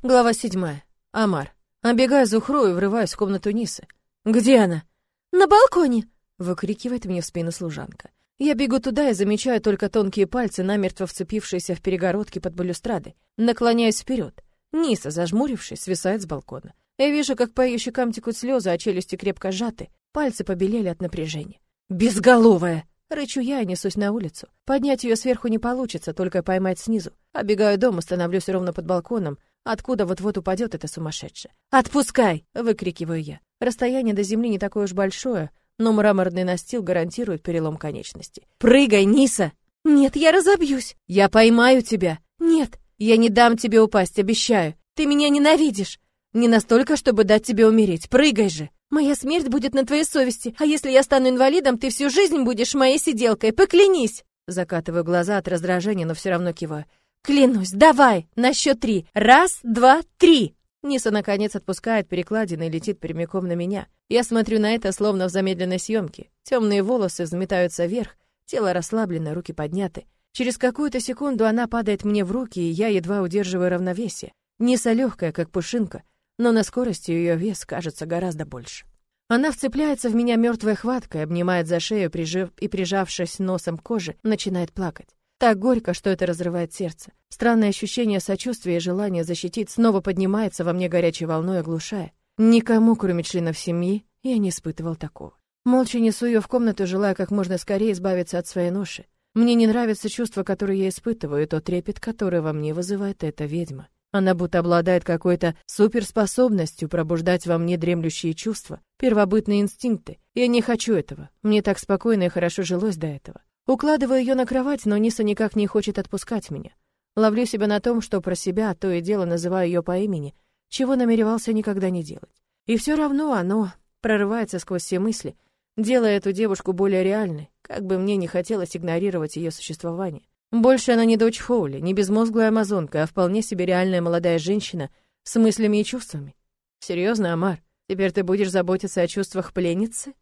Глава седьмая. Амар. Обегаю Зухру и врываюсь в комнату Нисы. «Где она?» «На балконе!» — выкрикивает мне в спину служанка. Я бегу туда и замечаю только тонкие пальцы, намертво вцепившиеся в перегородки под балюстрадой. Наклоняюсь вперед. Ниса, зажмурившись, свисает с балкона. Я вижу, как по ее щекам текут слезы, а челюсти крепко сжаты, пальцы побелели от напряжения. «Безголовая!» Рычу я и несусь на улицу. Поднять ее сверху не получится, только поймать снизу. Обегаю дом, становлюсь ровно под балконом, откуда вот-вот упадет эта сумасшедшая. «Отпускай!» — выкрикиваю я. Расстояние до земли не такое уж большое, но мраморный настил гарантирует перелом конечности. «Прыгай, Ниса!» «Нет, я разобьюсь!» «Я поймаю тебя!» «Нет!» «Я не дам тебе упасть, обещаю!» «Ты меня ненавидишь!» «Не настолько, чтобы дать тебе умереть. Прыгай же!» Моя смерть будет на твоей совести, а если я стану инвалидом, ты всю жизнь будешь моей сиделкой, поклянись!» Закатываю глаза от раздражения, но все равно киваю. «Клянусь, давай, на счет три. Раз, два, три!» Ниса, наконец, отпускает перекладины и летит прямиком на меня. Я смотрю на это, словно в замедленной съемке. Темные волосы взметаются вверх, тело расслаблено, руки подняты. Через какую-то секунду она падает мне в руки, и я едва удерживаю равновесие. Ниса легкая, как пушинка, но на скорости ее вес кажется гораздо больше. Она вцепляется в меня мертвой хваткой, обнимает за шею прижив, и, прижавшись носом к коже, начинает плакать. Так горько, что это разрывает сердце. Странное ощущение сочувствия и желание защитить снова поднимается во мне горячей волной, оглушая. Никому, кроме членов семьи, я не испытывал такого. Молча несу ее в комнату, желая как можно скорее избавиться от своей ноши. Мне не нравится чувство, которое я испытываю, и тот трепет, который во мне вызывает эта ведьма. Она будто обладает какой-то суперспособностью пробуждать во мне дремлющие чувства, первобытные инстинкты. Я не хочу этого. Мне так спокойно и хорошо жилось до этого. Укладываю ее на кровать, но Ниса никак не хочет отпускать меня. Ловлю себя на том, что про себя то и дело называю ее по имени, чего намеревался никогда не делать. И все равно оно прорывается сквозь все мысли, делая эту девушку более реальной, как бы мне не хотелось игнорировать ее существование. Больше она не дочь Фоули, не безмозглая амазонка, а вполне себе реальная молодая женщина с мыслями и чувствами. Серьезно, Амар, теперь ты будешь заботиться о чувствах пленницы?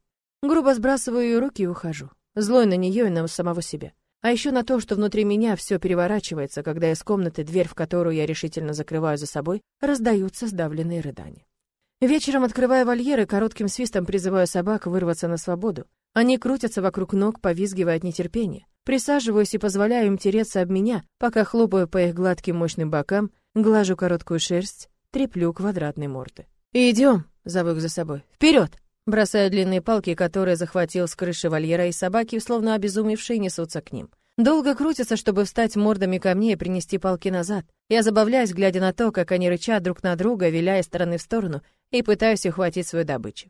Грубо сбрасываю ее руки и ухожу. Злой на нее и на самого себя. А еще на то, что внутри меня все переворачивается, когда из комнаты, дверь в которую я решительно закрываю за собой, раздаются сдавленные рыдания. Вечером открываю вольер и коротким свистом призываю собак вырваться на свободу. Они крутятся вокруг ног, повизгивая от нетерпения. Присаживаюсь и позволяю им тереться об меня, пока хлопаю по их гладким мощным бокам, глажу короткую шерсть, треплю квадратные морды. «Идем!» — зову их за собой. «Вперед!» Бросаю длинные палки, которые захватил с крыши вольера, и собаки, словно обезумевшие, несутся к ним. Долго крутятся, чтобы встать мордами ко мне и принести палки назад. Я забавляюсь, глядя на то, как они рычат друг на друга, виляя стороны в сторону, и пытаюсь ухватить свою добычу.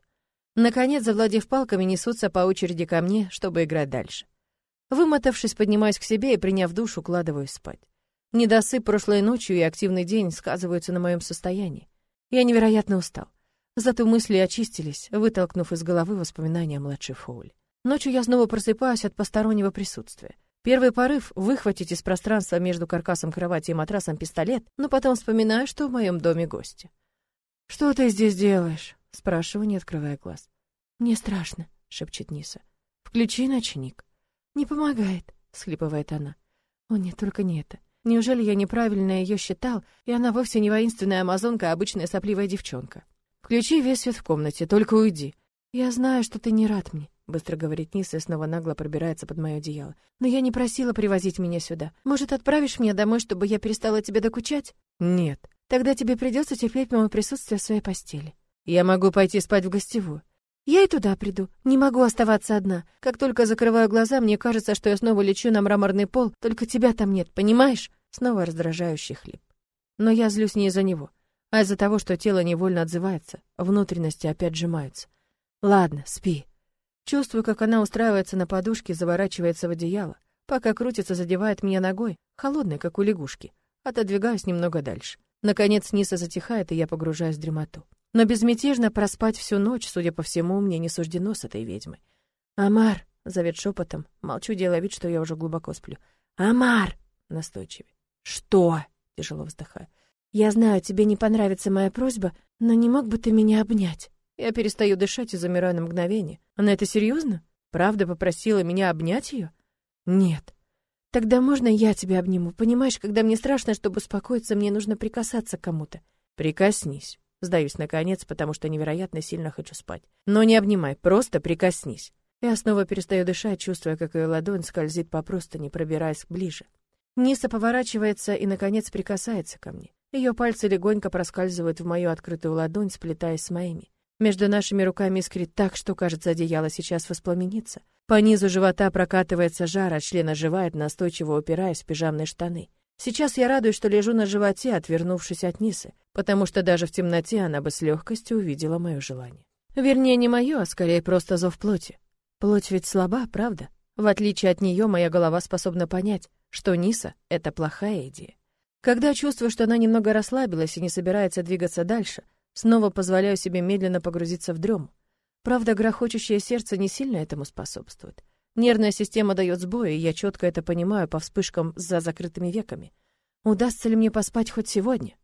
Наконец, завладев палками, несутся по очереди ко мне, чтобы играть дальше. Вымотавшись, поднимаюсь к себе и, приняв душ, укладываюсь спать. Недосып прошлой ночью и активный день сказываются на моем состоянии. Я невероятно устал. Зато мысли очистились, вытолкнув из головы воспоминания о младшей Фоуле. Ночью я снова просыпаюсь от постороннего присутствия. Первый порыв — выхватить из пространства между каркасом кровати и матрасом пистолет, но потом вспоминаю, что в моем доме гости. «Что ты здесь делаешь?» — спрашиваю, не открывая глаз. «Мне страшно», — шепчет Ниса. «Включи ночник». «Не помогает», — схлипывает она. «О нет, только не это. Неужели я неправильно ее считал, и она вовсе не воинственная амазонка, а обычная сопливая девчонка? Включи весь свет в комнате, только уйди. Я знаю, что ты не рад мне, быстро говорит Ниса и снова нагло пробирается под мое одеяло. Но я не просила привозить меня сюда. Может, отправишь меня домой, чтобы я перестала тебе докучать? Нет. Тогда тебе придется терпеть мое присутствие в своей постели. Я могу пойти спать в гостевую. Я и туда приду. Не могу оставаться одна. Как только закрываю глаза, мне кажется, что я снова лечу на мраморный пол, только тебя там нет, понимаешь? Снова раздражающий хлип. Но я злюсь не из-за него, а из-за того, что тело невольно отзывается, внутренности опять сжимаются. Ладно, спи. Чувствую, как она устраивается на подушке, заворачивается в одеяло. Пока крутится, задевает меня ногой, холодной, как у лягушки. Отодвигаюсь немного дальше. Наконец Ниса затихает, и я погружаюсь в дремоту. Но безмятежно проспать всю ночь, судя по всему, мне не суждено с этой ведьмой. «Амар!» — зовет шепотом. Молчу, делая вид, что я уже глубоко сплю. «Амар!» — настойчивее. «Что?» — тяжело вздыхаю. «Я знаю, тебе не понравится моя просьба, но не мог бы ты меня обнять?» Я перестаю дышать и замираю на мгновение. Она это серьезно? Правда попросила меня обнять ее? Нет. Тогда можно я тебя обниму? Понимаешь, когда мне страшно, чтобы успокоиться, мне нужно прикасаться к кому-то. Прикоснись. Сдаюсь наконец, потому что невероятно сильно хочу спать. Но не обнимай, просто прикоснись. Я снова перестаю дышать, чувствуя, как ее ладонь скользит по простыне, пробираясь ближе. Ниса поворачивается и, наконец, прикасается ко мне. Ее пальцы легонько проскальзывают в мою открытую ладонь, сплетаясь с моими. Между нашими руками искрит так, что, кажется, одеяло сейчас воспламенится. По низу живота прокатывается жар, а член оживает, настойчиво упираясь в пижамные штаны. Сейчас я радуюсь, что лежу на животе, отвернувшись от Нисы, потому что даже в темноте она бы с легкостью увидела мое желание. Вернее, не мое, а скорее просто зов плоти. Плоть ведь слаба, правда? В отличие от нее, моя голова способна понять, что Ниса — это плохая идея. Когда чувствую, что она немного расслабилась и не собирается двигаться дальше, снова позволяю себе медленно погрузиться в дрему. Правда, грохочущее сердце не сильно этому способствует. Нервная система дает сбой, и я четко это понимаю по вспышкам за закрытыми веками. Удастся ли мне поспать хоть сегодня?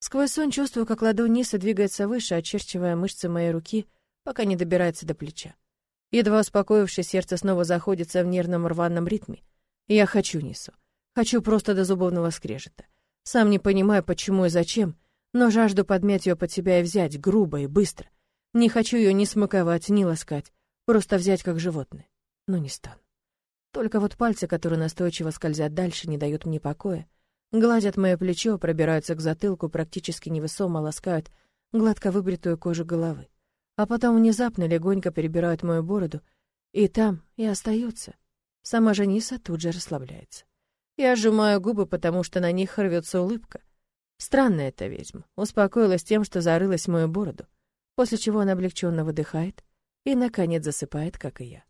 Сквозь сон чувствую, как ладонь Нисы двигается выше, очерчивая мышцы моей руки, пока не добирается до плеча. Едва успокоившись, сердце снова заходится в нервном рваном ритме. Я хочу Нису. Хочу просто до зубовного скрежета. Сам не понимаю, почему и зачем, но жажду подмять ее под себя и взять, грубо и быстро. Не хочу ее ни смаковать, ни ласкать, просто взять как животное. Но не стану. Только вот пальцы, которые настойчиво скользят дальше, не дают мне покоя. Гладят мое плечо, пробираются к затылку, практически невесомо ласкают гладко выбритую кожу головы а потом внезапно легонько перебирают мою бороду, и там и остаются. Сама Жаниса тут же расслабляется. Я сжимаю губы, потому что на них рвется улыбка. Странная эта ведьма. Успокоилась тем, что зарылась в мою бороду, после чего она облегченно выдыхает и, наконец, засыпает, как и я.